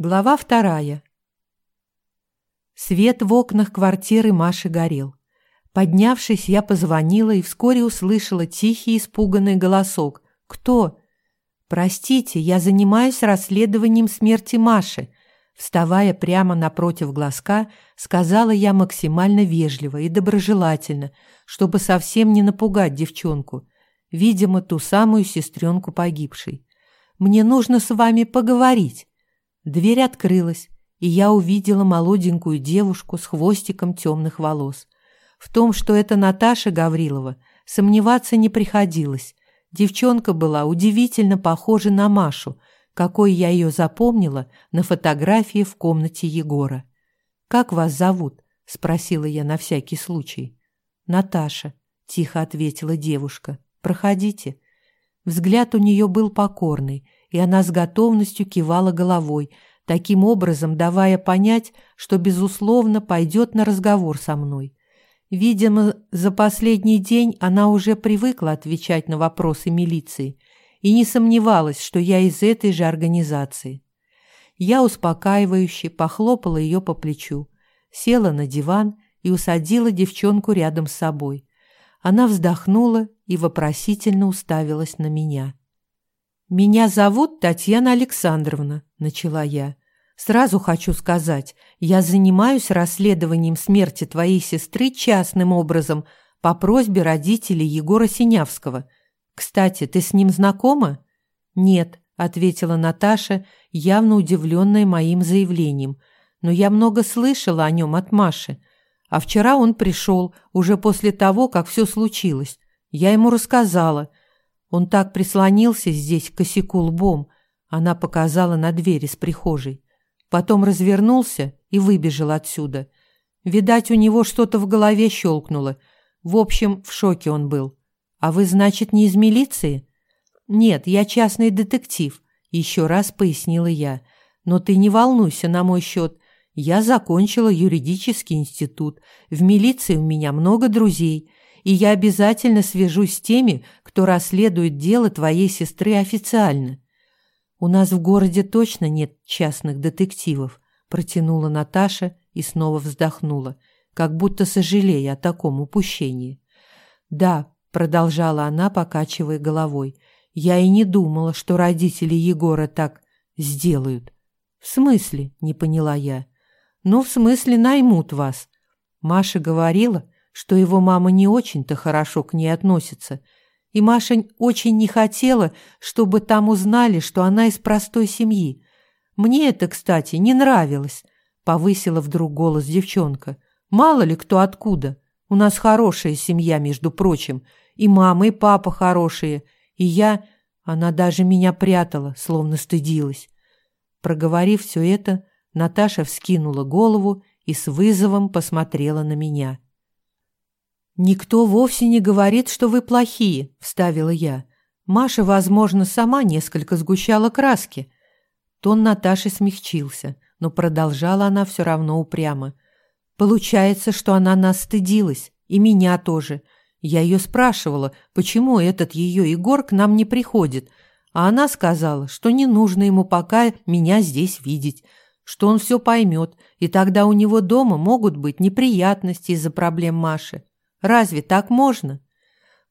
Глава вторая. Свет в окнах квартиры Маши горел. Поднявшись, я позвонила и вскоре услышала тихий испуганный голосок. «Кто?» «Простите, я занимаюсь расследованием смерти Маши», Вставая прямо напротив глазка, сказала я максимально вежливо и доброжелательно, чтобы совсем не напугать девчонку, видимо, ту самую сестренку погибшей. «Мне нужно с вами поговорить». Дверь открылась, и я увидела молоденькую девушку с хвостиком темных волос. В том, что это Наташа Гаврилова, сомневаться не приходилось. Девчонка была удивительно похожа на Машу, какой я ее запомнила на фотографии в комнате Егора. «Как вас зовут?» – спросила я на всякий случай. «Наташа», – тихо ответила девушка. «Проходите». Взгляд у нее был покорный – и она с готовностью кивала головой, таким образом давая понять, что, безусловно, пойдет на разговор со мной. Видимо, за последний день она уже привыкла отвечать на вопросы милиции и не сомневалась, что я из этой же организации. Я успокаивающе похлопала ее по плечу, села на диван и усадила девчонку рядом с собой. Она вздохнула и вопросительно уставилась на меня. «Меня зовут Татьяна Александровна», – начала я. «Сразу хочу сказать, я занимаюсь расследованием смерти твоей сестры частным образом по просьбе родителей Егора Синявского. Кстати, ты с ним знакома?» «Нет», – ответила Наташа, явно удивленная моим заявлением. «Но я много слышала о нем от Маши. А вчера он пришел, уже после того, как все случилось. Я ему рассказала – он так прислонился здесь к косяку лбом, она показала на дверь из прихожей. Потом развернулся и выбежал отсюда. Видать, у него что-то в голове щелкнуло. В общем, в шоке он был. «А вы, значит, не из милиции?» «Нет, я частный детектив», — еще раз пояснила я. «Но ты не волнуйся на мой счет. Я закончила юридический институт. В милиции у меня много друзей и я обязательно свяжусь с теми, кто расследует дело твоей сестры официально. У нас в городе точно нет частных детективов, протянула Наташа и снова вздохнула, как будто сожалея о таком упущении. Да, продолжала она, покачивая головой. Я и не думала, что родители Егора так сделают. В смысле, не поняла я. Ну, в смысле, наймут вас. Маша говорила, что его мама не очень-то хорошо к ней относится, и Маша очень не хотела, чтобы там узнали, что она из простой семьи. Мне это, кстати, не нравилось, повысила вдруг голос девчонка. Мало ли кто откуда. У нас хорошая семья, между прочим, и мама, и папа хорошие, и я... Она даже меня прятала, словно стыдилась. Проговорив все это, Наташа вскинула голову и с вызовом посмотрела на меня. «Никто вовсе не говорит, что вы плохие», – вставила я. Маша, возможно, сама несколько сгущала краски. Тон Наташи смягчился, но продолжала она все равно упрямо. «Получается, что она нас стыдилась, и меня тоже. Я ее спрашивала, почему этот ее Егор к нам не приходит, а она сказала, что не нужно ему пока меня здесь видеть, что он все поймет, и тогда у него дома могут быть неприятности из-за проблем Маши. Разве так можно?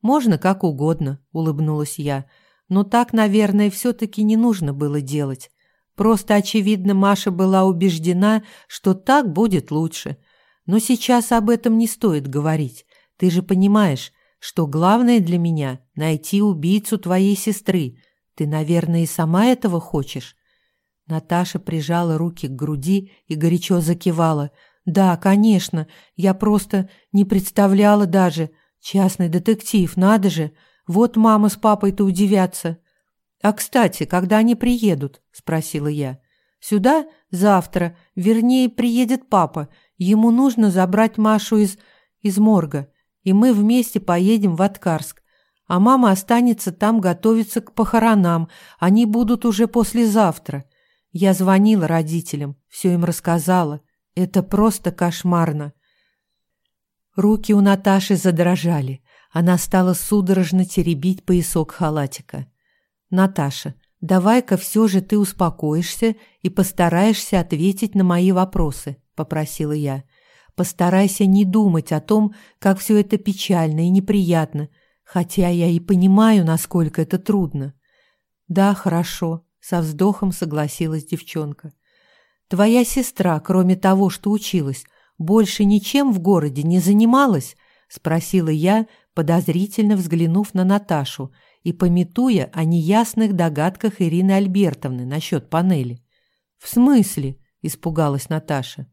Можно как угодно, улыбнулась я. Но так, наверное, все таки не нужно было делать. Просто очевидно, Маша была убеждена, что так будет лучше. Но сейчас об этом не стоит говорить. Ты же понимаешь, что главное для меня найти убийцу твоей сестры. Ты, наверное, и сама этого хочешь. Наташа прижала руки к груди и горячо закивала. Да, конечно, я просто не представляла даже. Частный детектив, надо же. Вот мама с папой-то удивятся. А, кстати, когда они приедут? спросила я. Сюда завтра, вернее, приедет папа. Ему нужно забрать Машу из из морга, и мы вместе поедем в Аткарск. А мама останется там готовиться к похоронам. Они будут уже послезавтра. Я звонила родителям, все им рассказала. Это просто кошмарно. Руки у Наташи задрожали. Она стала судорожно теребить поясок халатика. «Наташа, давай-ка все же ты успокоишься и постараешься ответить на мои вопросы», — попросила я. «Постарайся не думать о том, как все это печально и неприятно, хотя я и понимаю, насколько это трудно». «Да, хорошо», — со вздохом согласилась девчонка. «Твоя сестра, кроме того, что училась, больше ничем в городе не занималась?» — спросила я, подозрительно взглянув на Наташу и пометуя о неясных догадках Ирины Альбертовны насчет панели. «В смысле?» – испугалась Наташа.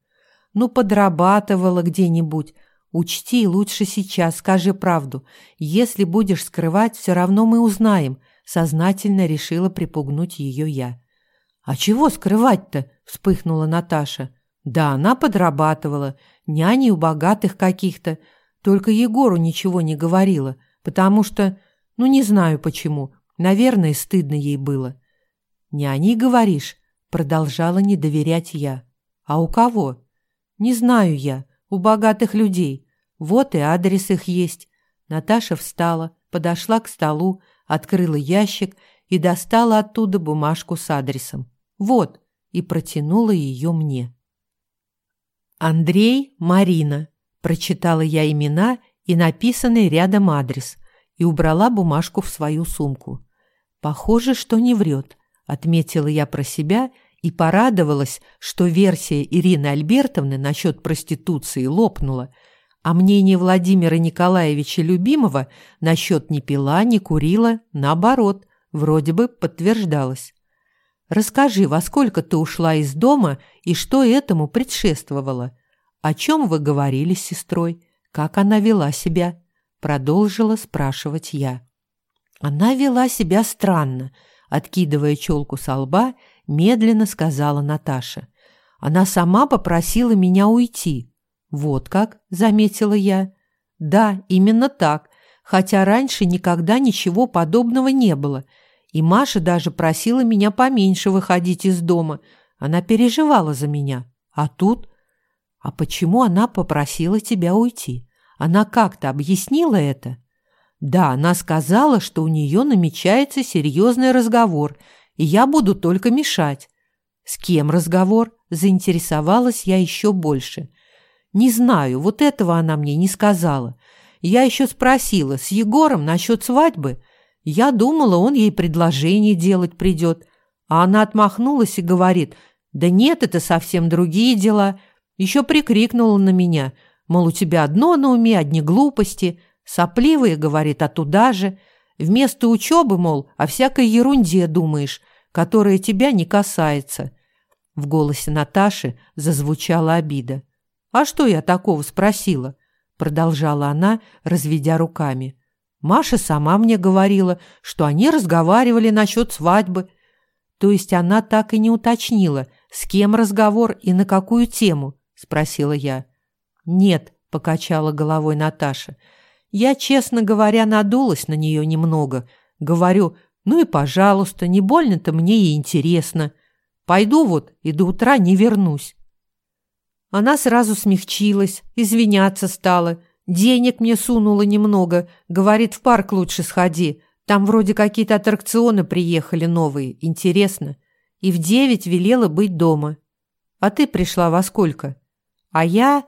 «Ну, подрабатывала где-нибудь. Учти, лучше сейчас скажи правду. Если будешь скрывать, все равно мы узнаем», – сознательно решила припугнуть ее я. «А чего скрывать-то?» – вспыхнула Наташа. «Да, она подрабатывала. Няни у богатых каких-то. Только Егору ничего не говорила, потому что... Ну, не знаю почему. Наверное, стыдно ей было. «Няни, говоришь?» — продолжала не доверять я. «А у кого?» «Не знаю я. У богатых людей. Вот и адрес их есть». Наташа встала, подошла к столу, открыла ящик и достала оттуда бумажку с адресом. «Вот», и протянула ее мне. Андрей, Марина. Прочитала я имена и написанный рядом адрес и убрала бумажку в свою сумку. Похоже, что не врет, отметила я про себя и порадовалась, что версия Ирины Альбертовны насчет проституции лопнула, а мнение Владимира Николаевича Любимого насчет не пила, не курила, наоборот, вроде бы подтверждалось. Расскажи, во сколько ты ушла из дома и что этому предшествовало? «О чем вы говорили с сестрой? Как она вела себя?» Продолжила спрашивать я. Она вела себя странно, откидывая челку со лба, медленно сказала Наташа. Она сама попросила меня уйти. Вот как, заметила я. Да, именно так, хотя раньше никогда ничего подобного не было. И Маша даже просила меня поменьше выходить из дома. Она переживала за меня. А тут «А почему она попросила тебя уйти? Она как-то объяснила это?» «Да, она сказала, что у нее намечается серьезный разговор, и я буду только мешать». «С кем разговор?» – заинтересовалась я еще больше. «Не знаю, вот этого она мне не сказала. Я еще спросила, с Егором насчет свадьбы. Я думала, он ей предложение делать придет. А она отмахнулась и говорит, да нет, это совсем другие дела. Еще прикрикнула на меня, мол, у тебя одно на уме, одни глупости, сопливые, говорит, а туда же. Вместо учебы, мол, о всякой ерунде думаешь, которая тебя не касается. В голосе Наташи зазвучала обида. «А что я такого спросила?» Продолжала она, разведя руками. Маша сама мне говорила, что они разговаривали насчет свадьбы. То есть она так и не уточнила, с кем разговор и на какую тему спросила я. Нет, покачала головой Наташа. Я, честно говоря, надулась на нее немного. Говорю, ну и пожалуйста, не больно-то мне и интересно. Пойду вот и до утра не вернусь. Она сразу смягчилась, извиняться стала. Денег мне сунула немного. Говорит, в парк лучше сходи. Там вроде какие-то аттракционы приехали новые. Интересно. И в девять велела быть дома. А ты пришла во сколько? А я...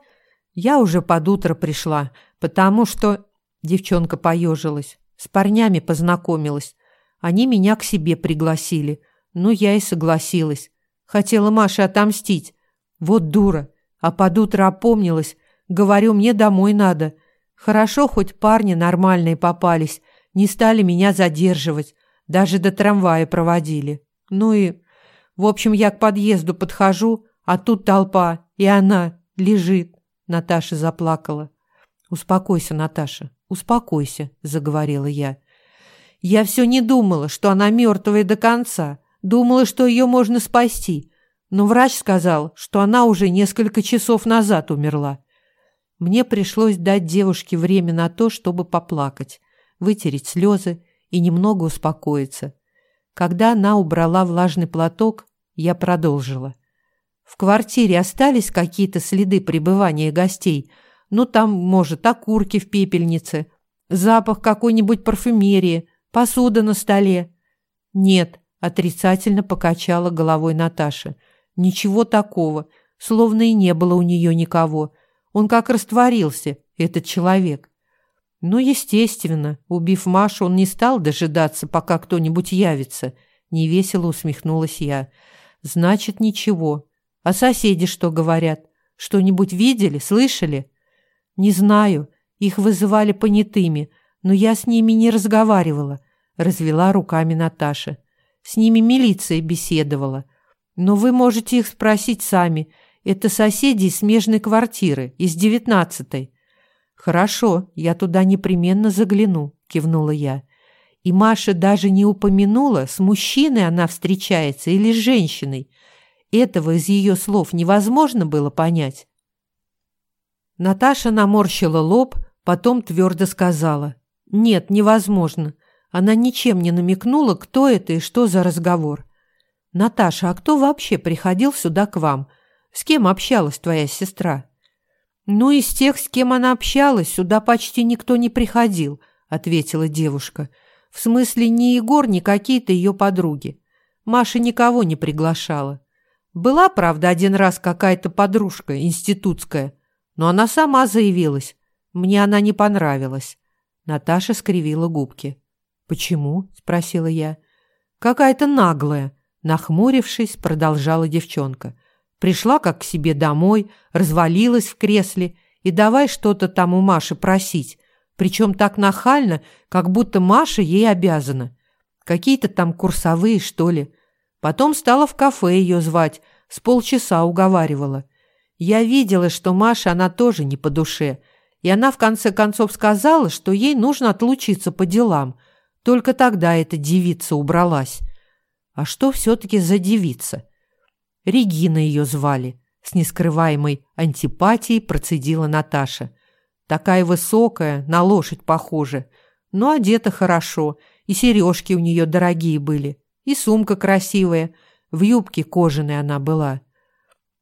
Я уже под утро пришла, потому что... Девчонка поежилась. С парнями познакомилась. Они меня к себе пригласили. Ну, я и согласилась. Хотела Маше отомстить. Вот дура. А под утро опомнилась. Говорю, мне домой надо. Хорошо, хоть парни нормальные попались. Не стали меня задерживать. Даже до трамвая проводили. Ну и... В общем, я к подъезду подхожу, а тут толпа, и она лежит. Наташа заплакала. «Успокойся, Наташа, успокойся», — заговорила я. «Я все не думала, что она мертвая до конца. Думала, что ее можно спасти. Но врач сказал, что она уже несколько часов назад умерла. Мне пришлось дать девушке время на то, чтобы поплакать, вытереть слезы и немного успокоиться. Когда она убрала влажный платок, я продолжила. В квартире остались какие-то следы пребывания гостей. Ну, там, может, окурки в пепельнице, запах какой-нибудь парфюмерии, посуда на столе. Нет, Отрицательно покачала головой Наташа. Ничего такого, словно и не было у нее никого. Он как растворился, этот человек. Ну, естественно, убив Машу, он не стал дожидаться, пока кто-нибудь явится. Невесело усмехнулась я. Значит, ничего. А соседи что говорят? Что-нибудь видели, слышали? Не знаю. Их вызывали понятыми, но я с ними не разговаривала, развела руками Наташа. С ними милиция беседовала. Но вы можете их спросить сами. Это соседи из смежной квартиры, из девятнадцатой. Хорошо, я туда непременно загляну, кивнула я. И Маша даже не упомянула, с мужчиной она встречается или с женщиной. Этого из ее слов невозможно было понять. Наташа наморщила лоб, потом твердо сказала. «Нет, невозможно. Она ничем не намекнула, кто это и что за разговор. Наташа, а кто вообще приходил сюда к вам? С кем общалась твоя сестра?» «Ну, из тех, с кем она общалась, сюда почти никто не приходил», — ответила девушка. «В смысле, ни Егор, ни какие-то ее подруги. Маша никого не приглашала. Была, правда, один раз какая-то подружка институтская, но она сама заявилась. Мне она не понравилась». Наташа скривила губки. «Почему?» – спросила я. «Какая-то наглая», – нахмурившись, продолжала девчонка. Пришла как к себе домой, развалилась в кресле и давай что-то там у Маши просить, причем так нахально, как будто Маша ей обязана. Какие-то там курсовые, что ли. Потом стала в кафе ее звать, с полчаса уговаривала. Я видела, что Маша она тоже не по душе, и она в конце концов сказала, что ей нужно отлучиться по делам. Только тогда эта девица убралась. А что все-таки за девица? Регина ее звали. С нескрываемой антипатией процедила Наташа. Такая высокая, на лошадь похожа. Но одета хорошо, и сережки у нее дорогие были, и сумка красивая. В юбке кожаной она была.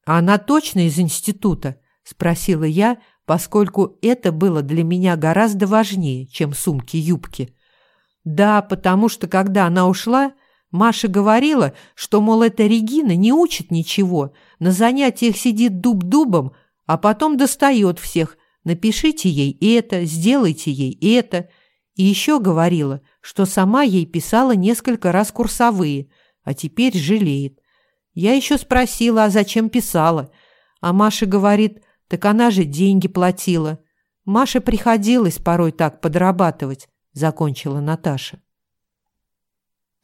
«А она точно из института?» – спросила я, поскольку это было для меня гораздо важнее, чем сумки-юбки. «Да, потому что, когда она ушла, Маша говорила, что, мол, эта Регина не учит ничего, на занятиях сидит дуб-дубом, а потом достает всех. Напишите ей это, сделайте ей это. И еще говорила, что сама ей писала несколько раз курсовые, а теперь жалеет. Я еще спросила, а зачем писала? А Маша говорит, так она же деньги платила. Маше приходилось порой так подрабатывать, закончила Наташа.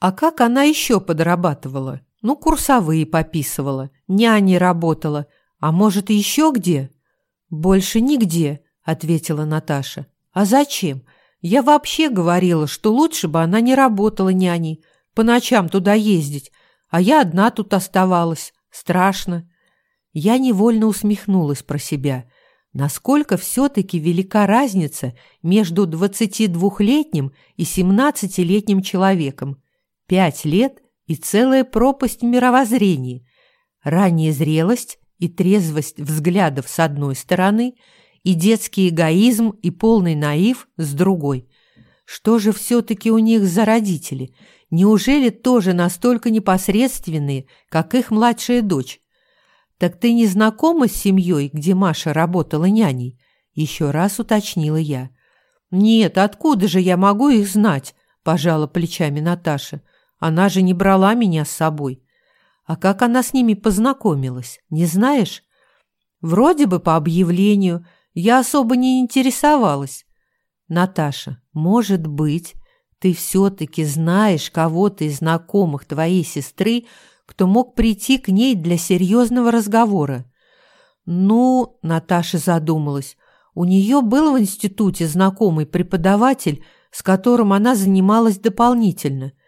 А как она еще подрабатывала? Ну, курсовые пописывала, няней работала. А может, еще где? Больше нигде, ответила Наташа. А зачем? Я вообще говорила, что лучше бы она не работала няней, по ночам туда ездить, а я одна тут оставалась. Страшно. Я невольно усмехнулась про себя. Насколько все-таки велика разница между 22-летним и 17-летним человеком. Пять лет и целая пропасть в. Ранняя зрелость и трезвость взглядов с одной стороны и детский эгоизм и полный наив с другой. Что же все-таки у них за родители? Неужели тоже настолько непосредственные, как их младшая дочь? «Так ты не знакома с семьей, где Маша работала няней?» Еще раз уточнила я. «Нет, откуда же я могу их знать?» – пожала плечами Наташа. Она же не брала меня с собой. А как она с ними познакомилась, не знаешь? Вроде бы по объявлению. Я особо не интересовалась. Наташа, может быть, ты все-таки знаешь кого-то из знакомых твоей сестры, кто мог прийти к ней для серьезного разговора? Ну, Наташа задумалась. У нее был в институте знакомый преподаватель, с которым она занималась дополнительно –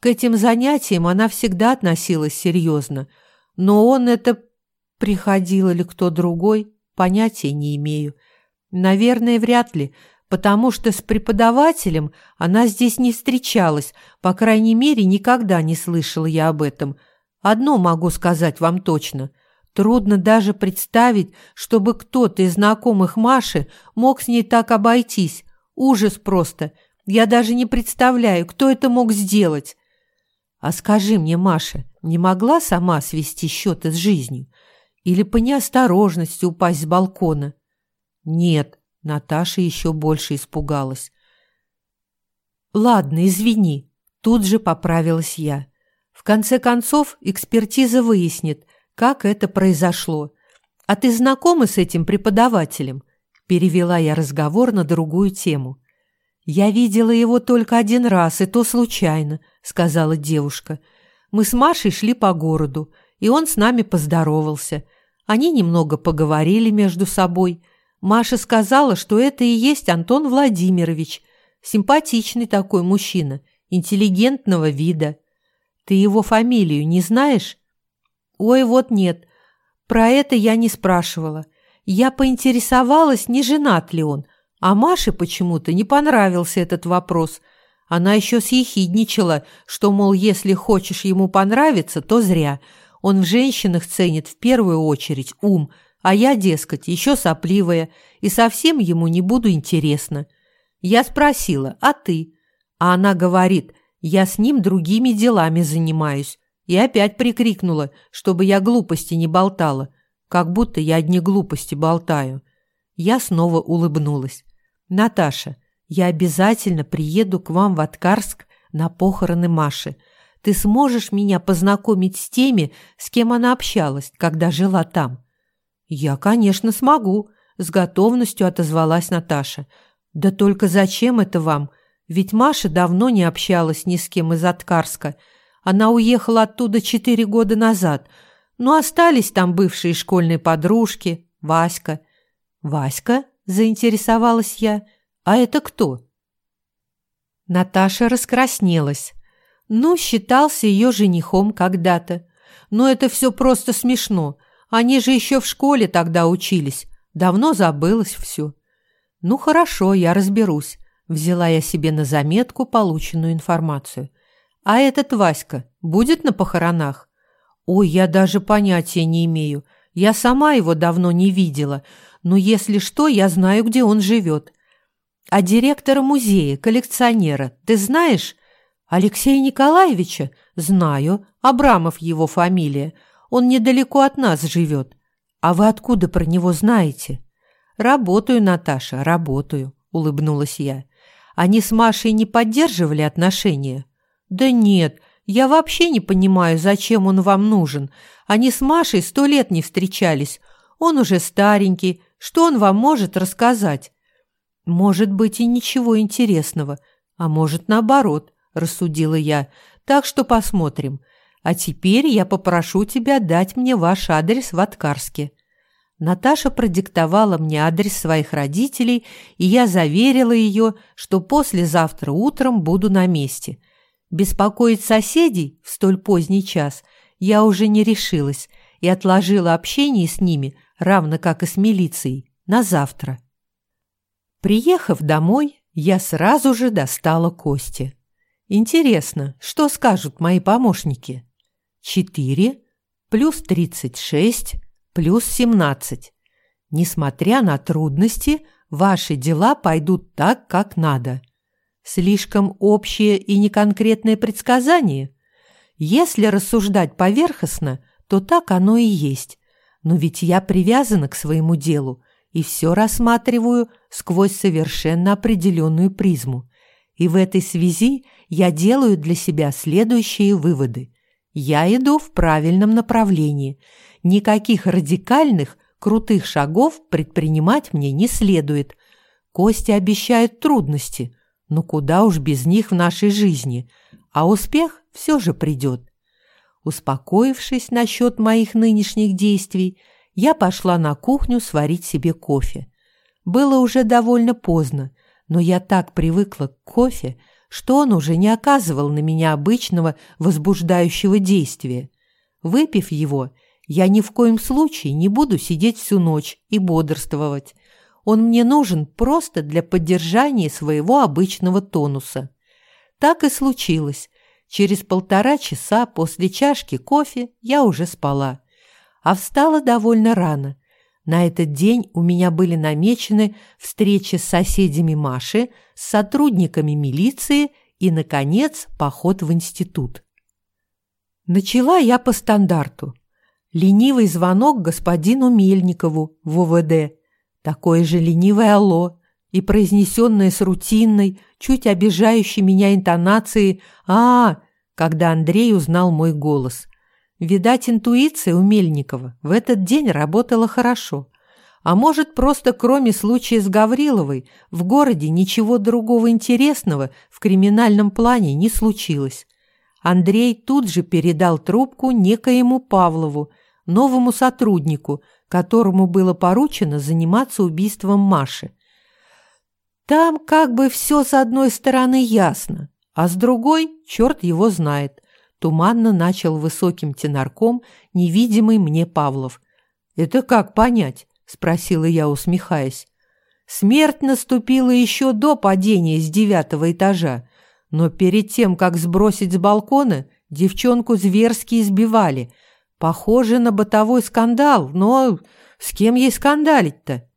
к этим занятиям она всегда относилась серьезно, но он это приходил или кто другой, понятия не имею. Наверное, вряд ли, потому что с преподавателем она здесь не встречалась, по крайней мере, никогда не слышала я об этом. Одно могу сказать вам точно. Трудно даже представить, чтобы кто-то из знакомых Маши мог с ней так обойтись. Ужас просто. Я даже не представляю, кто это мог сделать. А скажи мне, Маша, не могла сама свести счеты с жизнью? Или по неосторожности упасть с балкона? Нет, Наташа еще больше испугалась. Ладно, извини, тут же поправилась я. В конце концов, экспертиза выяснит, как это произошло. А ты знакома с этим преподавателем? Перевела я разговор на другую тему. «Я видела его только один раз, и то случайно», — сказала девушка. «Мы с Машей шли по городу, и он с нами поздоровался. Они немного поговорили между собой. Маша сказала, что это и есть Антон Владимирович, симпатичный такой мужчина, интеллигентного вида. Ты его фамилию не знаешь?» «Ой, вот нет. Про это я не спрашивала. Я поинтересовалась, не женат ли он, а Маше почему-то не понравился этот вопрос. Она еще съехидничала, что, мол, если хочешь ему понравиться, то зря. Он в женщинах ценит в первую очередь ум, а я, дескать, еще сопливая, и совсем ему не буду интересна. Я спросила, а ты? А она говорит, я с ним другими делами занимаюсь. И опять прикрикнула, чтобы я глупости не болтала, как будто я одни глупости болтаю. Я снова улыбнулась. «Наташа, я обязательно приеду к вам в Откарск на похороны Маши. Ты сможешь меня познакомить с теми, с кем она общалась, когда жила там?» «Я, конечно, смогу», — с готовностью отозвалась Наташа. «Да только зачем это вам? Ведь Маша давно не общалась ни с кем из Откарска. Она уехала оттуда четыре года назад, но остались там бывшие школьные подружки, Васька». «Васька?» Заинтересовалась я. «А это кто?» Наташа раскраснелась. Ну, считался ее женихом когда-то. Но это все просто смешно. Они же еще в школе тогда учились. Давно забылось все. Ну, хорошо, я разберусь. Взяла я себе на заметку полученную информацию. А этот Васька будет на похоронах? Ой, я даже понятия не имею. Я сама его давно не видела но если что, я знаю, где он живет. А директора музея, коллекционера, ты знаешь? Алексея Николаевича? Знаю. Абрамов его фамилия. Он недалеко от нас живет. А вы откуда про него знаете? Работаю, Наташа, работаю, улыбнулась я. Они с Машей не поддерживали отношения? Да нет, я вообще не понимаю, зачем он вам нужен. Они с Машей сто лет не встречались. Он уже старенький, что он вам может рассказать? Может быть и ничего интересного, а может наоборот, рассудила я. Так что посмотрим. А теперь я попрошу тебя дать мне ваш адрес в Откарске. Наташа продиктовала мне адрес своих родителей, и я заверила ее, что послезавтра утром буду на месте. Беспокоить соседей в столь поздний час я уже не решилась и отложила общение с ними равно как и с милицией, на завтра. Приехав домой, я сразу же достала кости. Интересно, что скажут мои помощники? Четыре плюс тридцать шесть плюс семнадцать. Несмотря на трудности, ваши дела пойдут так, как надо. Слишком общее и неконкретное предсказание? Если рассуждать поверхностно, то так оно и есть. Но ведь я привязана к своему делу и все рассматриваю сквозь совершенно определенную призму. И в этой связи я делаю для себя следующие выводы. Я иду в правильном направлении. Никаких радикальных, крутых шагов предпринимать мне не следует. Кости обещают трудности, но куда уж без них в нашей жизни, а успех все же придет. Успокоившись насчет моих нынешних действий, я пошла на кухню сварить себе кофе. Было уже довольно поздно, но я так привыкла к кофе, что он уже не оказывал на меня обычного возбуждающего действия. Выпив его, я ни в коем случае не буду сидеть всю ночь и бодрствовать. Он мне нужен просто для поддержания своего обычного тонуса. Так и случилось. Через полтора часа после чашки кофе я уже спала, а встала довольно рано. На этот день у меня были намечены встречи с соседями Маши, с сотрудниками милиции и, наконец, поход в институт. Начала я по стандарту. Ленивый звонок господину Мельникову в ОВД. Такое же ленивое алло и произнесенное с рутинной, чуть обижающей меня интонацией «А, -а, -а когда Андрей узнал мой голос. Видать, интуиция у Мельникова в этот день работала хорошо. А может, просто кроме случая с Гавриловой в городе ничего другого интересного в криминальном плане не случилось. Андрей тут же передал трубку некоему Павлову, новому сотруднику, которому было поручено заниматься убийством Маши. Там как бы все с одной стороны ясно, а с другой черт его знает. Туманно начал высоким тенарком невидимый мне Павлов. «Это как понять?» спросила я, усмехаясь. Смерть наступила еще до падения с девятого этажа, но перед тем, как сбросить с балкона, девчонку зверски избивали. Похоже на бытовой скандал, но с кем ей скандалить-то?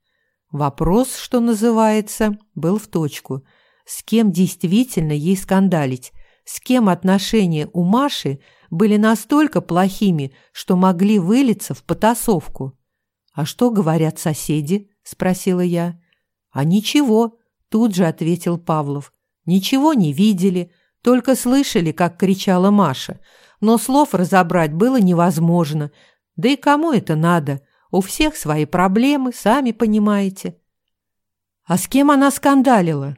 Вопрос, что называется, был в точку. С кем действительно ей скандалить? С кем отношения у Маши были настолько плохими, что могли вылиться в потасовку? «А что говорят соседи?» – спросила я. «А ничего», – тут же ответил Павлов. «Ничего не видели, только слышали, как кричала Маша. Но слов разобрать было невозможно. Да и кому это надо? У всех свои проблемы, сами понимаете». «А с кем она скандалила?»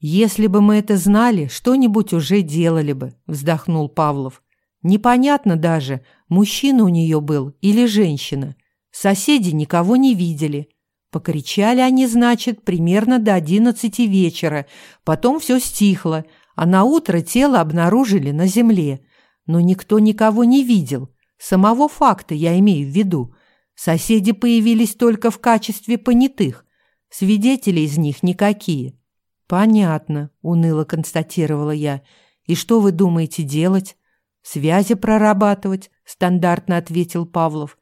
«Если бы мы это знали, что-нибудь уже делали бы», – вздохнул Павлов. «Непонятно даже, мужчина у нее был или женщина. Соседи никого не видели. Покричали они, значит, примерно до одиннадцати вечера. Потом все стихло, а на утро тело обнаружили на земле. Но никто никого не видел. Самого факта я имею в виду. Соседи появились только в качестве понятых. Свидетели из них никакие. «Понятно», — уныло констатировала я. «И что вы думаете делать?» «Связи прорабатывать», — стандартно ответил Павлов.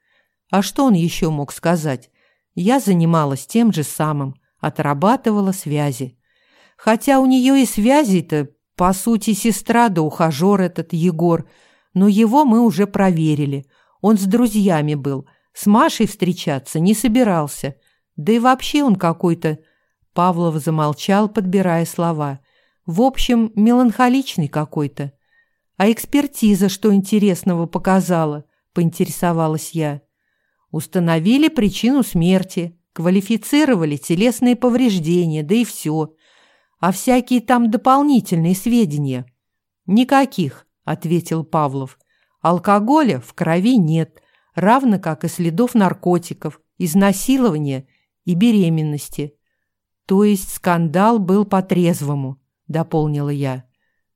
А что он еще мог сказать? Я занималась тем же самым, отрабатывала связи. Хотя у нее и связи-то, по сути, сестра да ухажер этот Егор, но его мы уже проверили. Он с друзьями был, с Машей встречаться не собирался. Да и вообще он какой-то... Павлов замолчал, подбирая слова. В общем, меланхоличный какой-то. А экспертиза что интересного показала, поинтересовалась я. Установили причину смерти, квалифицировали телесные повреждения, да и все. А всякие там дополнительные сведения? Никаких, ответил Павлов. Алкоголя в крови нет, равно как и следов наркотиков, изнасилования и беременности. То есть скандал был по-трезвому, дополнила я.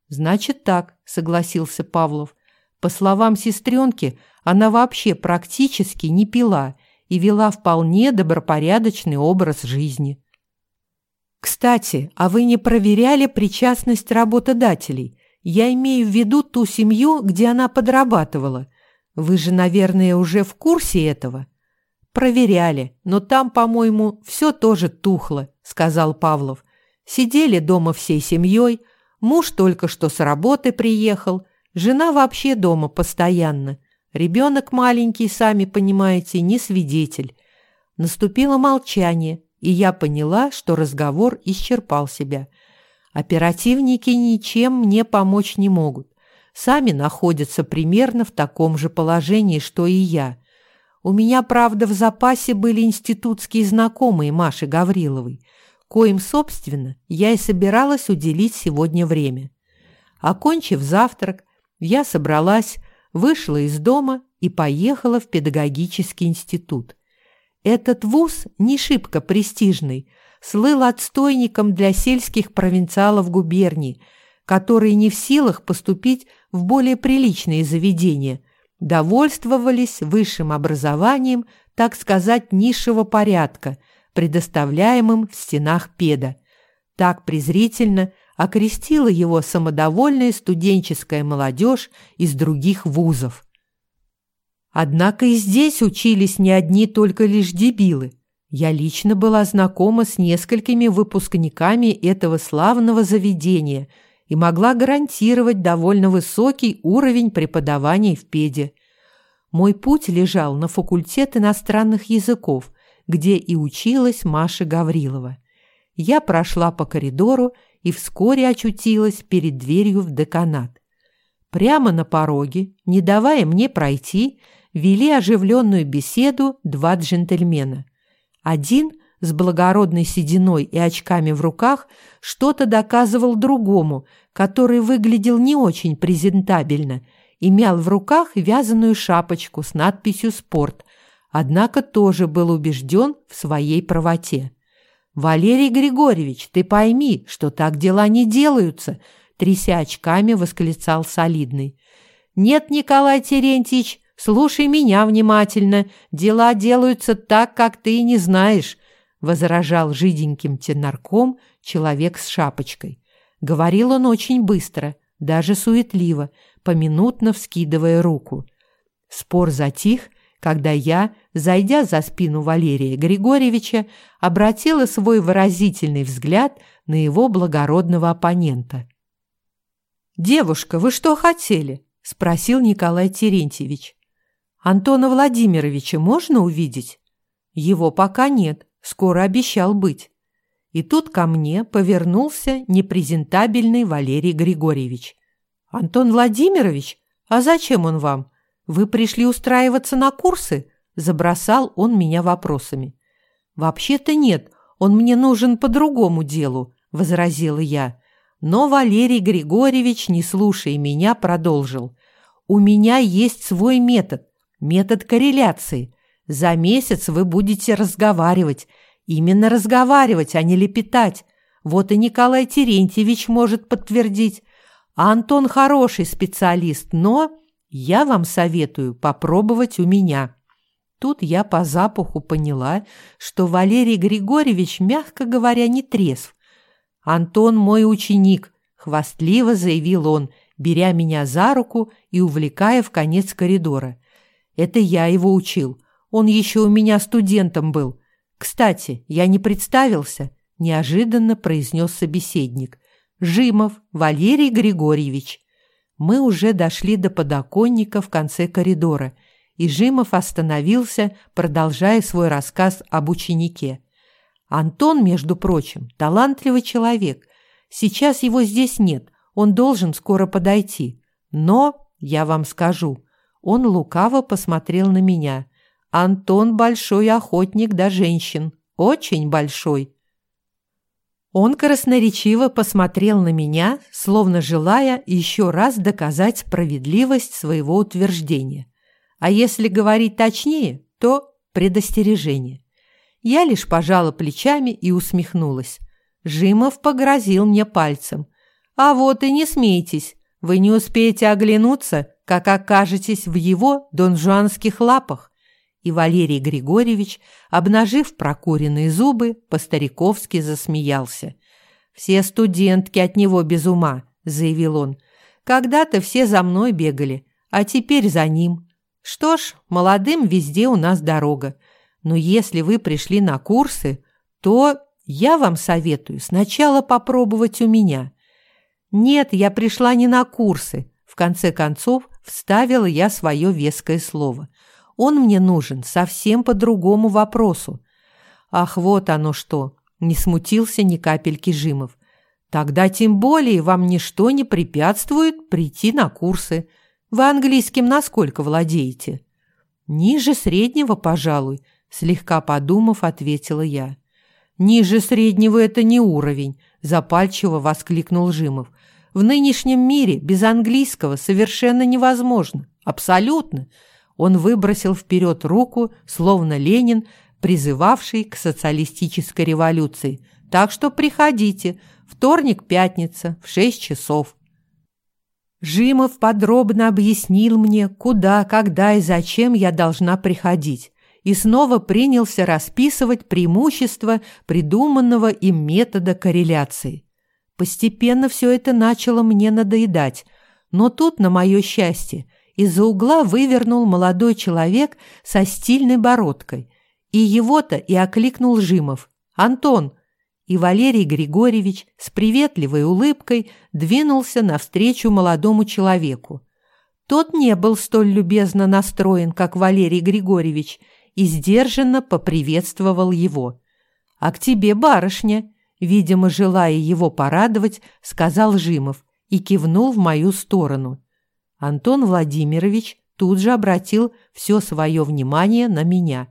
Значит так, согласился Павлов. По словам сестренки, она вообще практически не пила и вела вполне добропорядочный образ жизни. Кстати, а вы не проверяли причастность работодателей? Я имею в виду ту семью, где она подрабатывала. Вы же, наверное, уже в курсе этого? Проверяли, но там, по-моему, все тоже тухло, сказал Павлов. Сидели дома всей семьей, муж только что с работы приехал, жена вообще дома постоянно. Ребенок маленький, сами понимаете, не свидетель. Наступило молчание, и я поняла, что разговор исчерпал себя. Оперативники ничем мне помочь не могут. Сами находятся примерно в таком же положении, что и я. У меня, правда, в запасе были институтские знакомые Маши Гавриловой, коим, собственно, я и собиралась уделить сегодня время. Окончив завтрак, я собралась, вышла из дома и поехала в педагогический институт. Этот вуз, не шибко престижный, слыл отстойником для сельских провинциалов губерний, которые не в силах поступить в более приличные заведения, довольствовались высшим образованием, так сказать, низшего порядка, предоставляемым в стенах педа. Так презрительно – окрестила его самодовольная студенческая молодежь из других вузов. Однако и здесь учились не одни только лишь дебилы. Я лично была знакома с несколькими выпускниками этого славного заведения и могла гарантировать довольно высокий уровень преподавания в ПЕДе. Мой путь лежал на факультет иностранных языков, где и училась Маша Гаврилова. Я прошла по коридору и вскоре очутилась перед дверью в деканат. Прямо на пороге, не давая мне пройти, вели оживленную беседу два джентльмена. Один с благородной сединой и очками в руках что-то доказывал другому, который выглядел не очень презентабельно и мял в руках вязаную шапочку с надписью «Спорт», однако тоже был убежден в своей правоте. «Валерий Григорьевич, ты пойми, что так дела не делаются», тряся очками, восклицал солидный. «Нет, Николай Терентьевич, слушай меня внимательно. Дела делаются так, как ты и не знаешь», возражал жиденьким тенарком человек с шапочкой. Говорил он очень быстро, даже суетливо, поминутно вскидывая руку. Спор затих, когда я, зайдя за спину Валерия Григорьевича, обратила свой выразительный взгляд на его благородного оппонента. «Девушка, вы что хотели?» – спросил Николай Терентьевич. «Антона Владимировича можно увидеть?» «Его пока нет, скоро обещал быть». И тут ко мне повернулся непрезентабельный Валерий Григорьевич. «Антон Владимирович, а зачем он вам?» «Вы пришли устраиваться на курсы?» – забросал он меня вопросами. «Вообще-то нет, он мне нужен по другому делу», – возразила я. Но Валерий Григорьевич, не слушая меня, продолжил. «У меня есть свой метод, метод корреляции. За месяц вы будете разговаривать, именно разговаривать, а не лепетать. Вот и Николай Терентьевич может подтвердить. Антон хороший специалист, но...» Я вам советую попробовать у меня. Тут я по запаху поняла, что Валерий Григорьевич, мягко говоря, не трезв. «Антон мой ученик», — хвастливо заявил он, беря меня за руку и увлекая в конец коридора. «Это я его учил. Он еще у меня студентом был. Кстати, я не представился», — неожиданно произнес собеседник. «Жимов Валерий Григорьевич». Мы уже дошли до подоконника в конце коридора, и Жимов остановился, продолжая свой рассказ об ученике. Антон, между прочим, талантливый человек. Сейчас его здесь нет, он должен скоро подойти. Но, я вам скажу, он лукаво посмотрел на меня. Антон большой охотник до женщин, очень большой. Он красноречиво посмотрел на меня, словно желая еще раз доказать справедливость своего утверждения. А если говорить точнее, то предостережение. Я лишь пожала плечами и усмехнулась. Жимов погрозил мне пальцем. «А вот и не смейтесь, вы не успеете оглянуться, как окажетесь в его донжуанских лапах и Валерий Григорьевич, обнажив прокуренные зубы, по-стариковски засмеялся. «Все студентки от него без ума», — заявил он. «Когда-то все за мной бегали, а теперь за ним. Что ж, молодым везде у нас дорога. Но если вы пришли на курсы, то я вам советую сначала попробовать у меня». «Нет, я пришла не на курсы», — в конце концов вставила я свое веское слово. Он мне нужен совсем по другому вопросу. Ах, вот оно что! Не смутился ни капельки Жимов. Тогда тем более вам ничто не препятствует прийти на курсы. Вы английским насколько владеете? Ниже среднего, пожалуй, слегка подумав, ответила я. Ниже среднего это не уровень, запальчиво воскликнул Жимов. В нынешнем мире без английского совершенно невозможно. Абсолютно. Он выбросил вперед руку, словно Ленин, призывавший к социалистической революции. Так что приходите. Вторник-пятница в шесть часов. Жимов подробно объяснил мне, куда, когда и зачем я должна приходить, и снова принялся расписывать преимущества придуманного им метода корреляции. Постепенно все это начало мне надоедать, но тут, на мое счастье, из-за угла вывернул молодой человек со стильной бородкой. И его-то и окликнул Жимов. «Антон!» и Валерий Григорьевич с приветливой улыбкой двинулся навстречу молодому человеку. Тот не был столь любезно настроен, как Валерий Григорьевич, и сдержанно поприветствовал его. «А к тебе, барышня!» видимо, желая его порадовать, сказал Жимов и кивнул в мою сторону. Антон Владимирович тут же обратил все свое внимание на меня.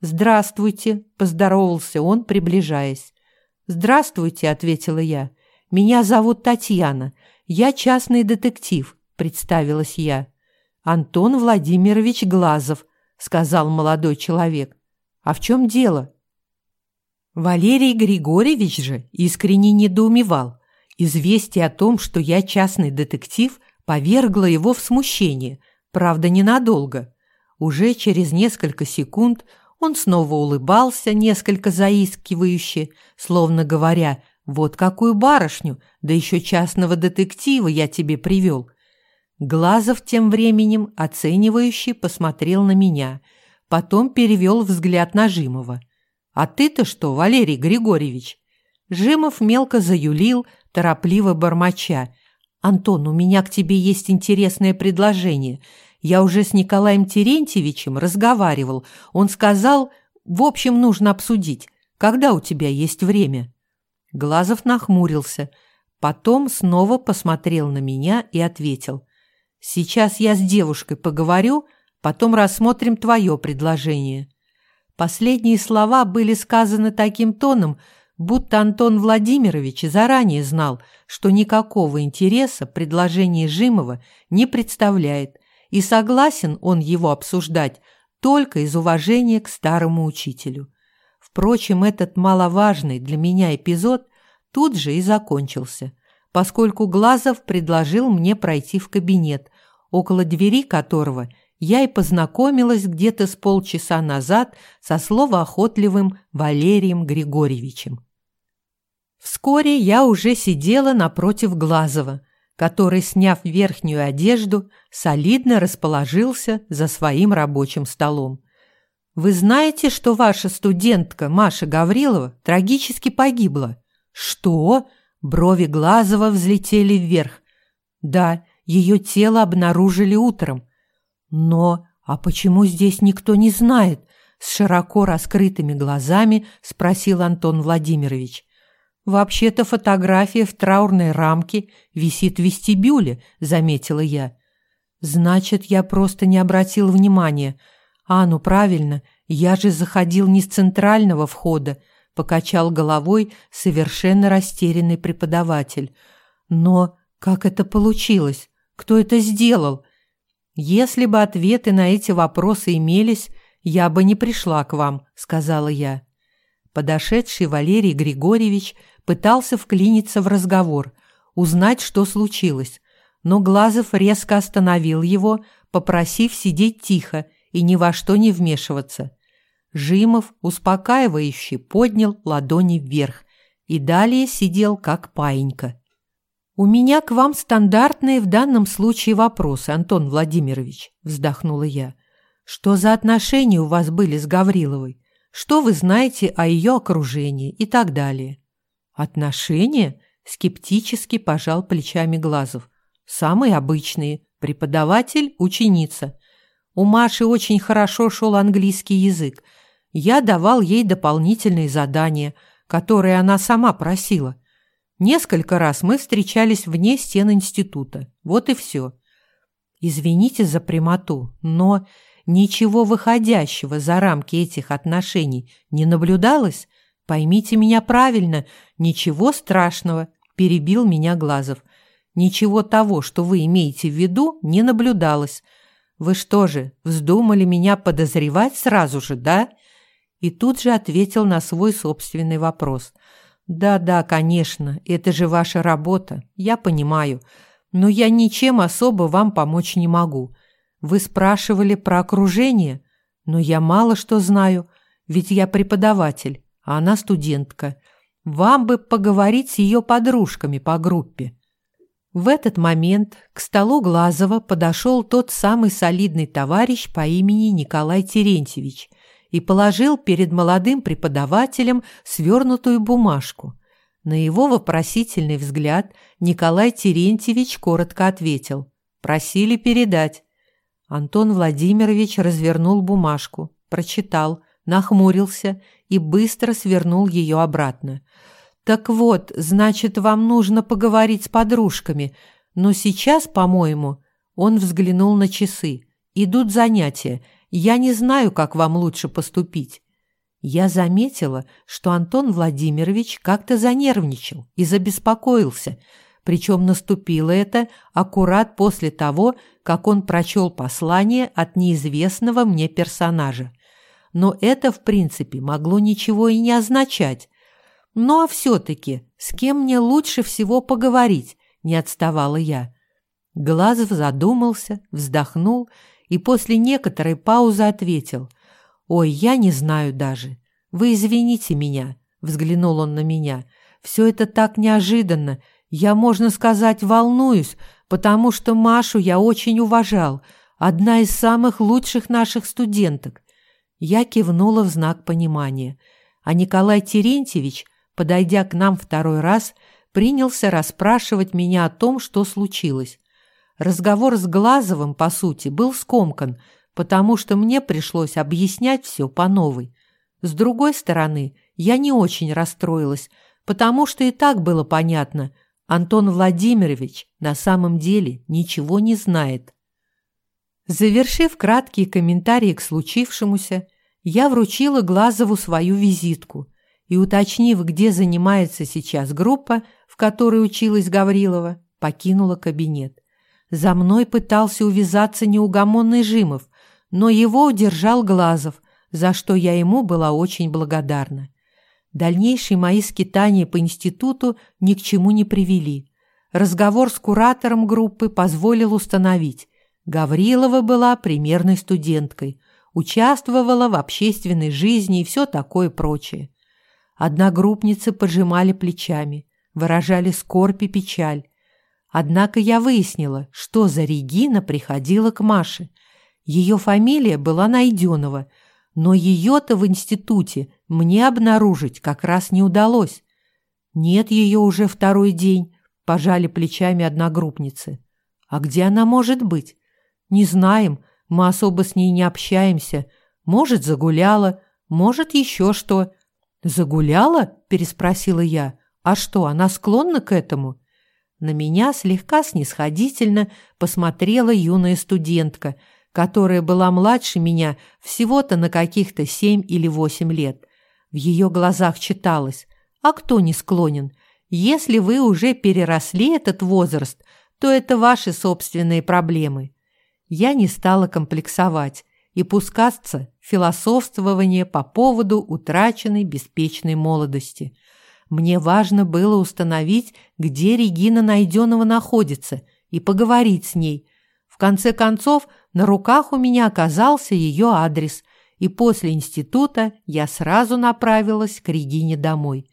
«Здравствуйте», – поздоровался он, приближаясь. «Здравствуйте», – ответила я. «Меня зовут Татьяна. Я частный детектив», – представилась я. «Антон Владимирович Глазов», – сказал молодой человек. «А в чем дело?» Валерий Григорьевич же искренне недоумевал. Известие о том, что я частный детектив, повергло его в смущение, правда, ненадолго. Уже через несколько секунд он снова улыбался, несколько заискивающе, словно говоря, «Вот какую барышню, да еще частного детектива я тебе привел». Глазов тем временем оценивающе посмотрел на меня, потом перевел взгляд на Жимова. «А ты-то что, Валерий Григорьевич?» Жимов мелко заюлил, торопливо бормоча. «Антон, у меня к тебе есть интересное предложение. Я уже с Николаем Терентьевичем разговаривал. Он сказал, в общем, нужно обсудить. Когда у тебя есть время?» Глазов нахмурился. Потом снова посмотрел на меня и ответил. «Сейчас я с девушкой поговорю, потом рассмотрим твое предложение». Последние слова были сказаны таким тоном, будто Антон Владимирович заранее знал, что никакого интереса предложение Жимова не представляет, и согласен он его обсуждать только из уважения к старому учителю. Впрочем, этот маловажный для меня эпизод тут же и закончился, поскольку Глазов предложил мне пройти в кабинет, около двери которого я и познакомилась где-то с полчаса назад со словоохотливым Валерием Григорьевичем. Вскоре я уже сидела напротив Глазова, который, сняв верхнюю одежду, солидно расположился за своим рабочим столом. «Вы знаете, что ваша студентка Маша Гаврилова трагически погибла?» «Что?» Брови Глазова взлетели вверх. «Да, ее тело обнаружили утром. Но а почему здесь никто не знает? С широко раскрытыми глазами спросил Антон Владимирович. Вообще-то фотография в траурной рамке висит в вестибюле, заметила я. Значит, я просто не обратил внимания. А, ну правильно, я же заходил не с центрального входа, покачал головой совершенно растерянный преподаватель. Но как это получилось? Кто это сделал? «Если бы ответы на эти вопросы имелись, я бы не пришла к вам», — сказала я. Подошедший Валерий Григорьевич пытался вклиниться в разговор, узнать, что случилось, но Глазов резко остановил его, попросив сидеть тихо и ни во что не вмешиваться. Жимов, успокаивающе, поднял ладони вверх и далее сидел как паинька. «У меня к вам стандартные в данном случае вопросы, Антон Владимирович», – вздохнула я. «Что за отношения у вас были с Гавриловой? Что вы знаете о ее окружении и так далее?» «Отношения?» – скептически пожал плечами Глазов. «Самые обычные. Преподаватель, ученица. У Маши очень хорошо шел английский язык. Я давал ей дополнительные задания, которые она сама просила – Несколько раз мы встречались вне стен института. Вот и все. Извините за прямоту, но ничего выходящего за рамки этих отношений не наблюдалось. Поймите меня правильно, ничего страшного, перебил меня Глазов. Ничего того, что вы имеете в виду, не наблюдалось. Вы что же, вздумали меня подозревать сразу же, да? И тут же ответил на свой собственный вопрос – «Да-да, конечно, это же ваша работа, я понимаю, но я ничем особо вам помочь не могу. Вы спрашивали про окружение, но я мало что знаю, ведь я преподаватель, а она студентка. Вам бы поговорить с ее подружками по группе». В этот момент к столу Глазова подошел тот самый солидный товарищ по имени Николай Терентьевич и положил перед молодым преподавателем свернутую бумажку. На его вопросительный взгляд Николай Терентьевич коротко ответил. «Просили передать». Антон Владимирович развернул бумажку, прочитал, нахмурился и быстро свернул ее обратно. «Так вот, значит, вам нужно поговорить с подружками, но сейчас, по-моему...» Он взглянул на часы. «Идут занятия. Я не знаю, как вам лучше поступить». Я заметила, что Антон Владимирович как-то занервничал и забеспокоился, причем наступило это аккурат после того, как он прочел послание от неизвестного мне персонажа. Но это, в принципе, могло ничего и не означать. Ну а все-таки, с кем мне лучше всего поговорить, не отставала я. Глазов задумался, вздохнул и после некоторой паузы ответил. «Ой, я не знаю даже. Вы извините меня», — взглянул он на меня. «Все это так неожиданно. Я, можно сказать, волнуюсь, потому что Машу я очень уважал. Одна из самых лучших наших студенток». Я кивнула в знак понимания. А Николай Терентьевич, подойдя к нам второй раз, принялся расспрашивать меня о том, что случилось. Разговор с Глазовым, по сути, был скомкан, потому что мне пришлось объяснять все по новой. С другой стороны, я не очень расстроилась, потому что и так было понятно, Антон Владимирович на самом деле ничего не знает. Завершив краткие комментарии к случившемуся, я вручила Глазову свою визитку и, уточнив, где занимается сейчас группа, в которой училась Гаврилова, покинула кабинет. За мной пытался увязаться неугомонный Жимов, но его удержал Глазов, за что я ему была очень благодарна. Дальнейшие мои скитания по институту ни к чему не привели. Разговор с куратором группы позволил установить, Гаврилова была примерной студенткой, участвовала в общественной жизни и все такое прочее. Одногруппницы пожимали плечами, выражали скорбь и печаль, Однако я выяснила, что за Регина приходила к Маше. Ее фамилия была Найденова, но ее-то в институте мне обнаружить как раз не удалось. Нет ее уже второй день, пожали плечами одногруппницы. А где она может быть? Не знаем, мы особо с ней не общаемся. Может, загуляла, может, еще что. Загуляла? переспросила я. А что, она склонна к этому? На меня слегка снисходительно посмотрела юная студентка, которая была младше меня всего-то на каких-то семь или восемь лет. В ее глазах читалось «А кто не склонен? Если вы уже переросли этот возраст, то это ваши собственные проблемы». Я не стала комплексовать и пускаться в философствование по поводу утраченной беспечной молодости – мне важно было установить, где Регина Найденова находится, и поговорить с ней. В конце концов, на руках у меня оказался ее адрес, и после института я сразу направилась к Регине домой.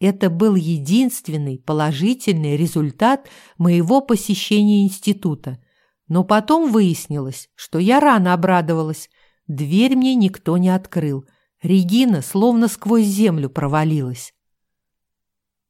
Это был единственный положительный результат моего посещения института. Но потом выяснилось, что я рано обрадовалась. Дверь мне никто не открыл. Регина словно сквозь землю провалилась.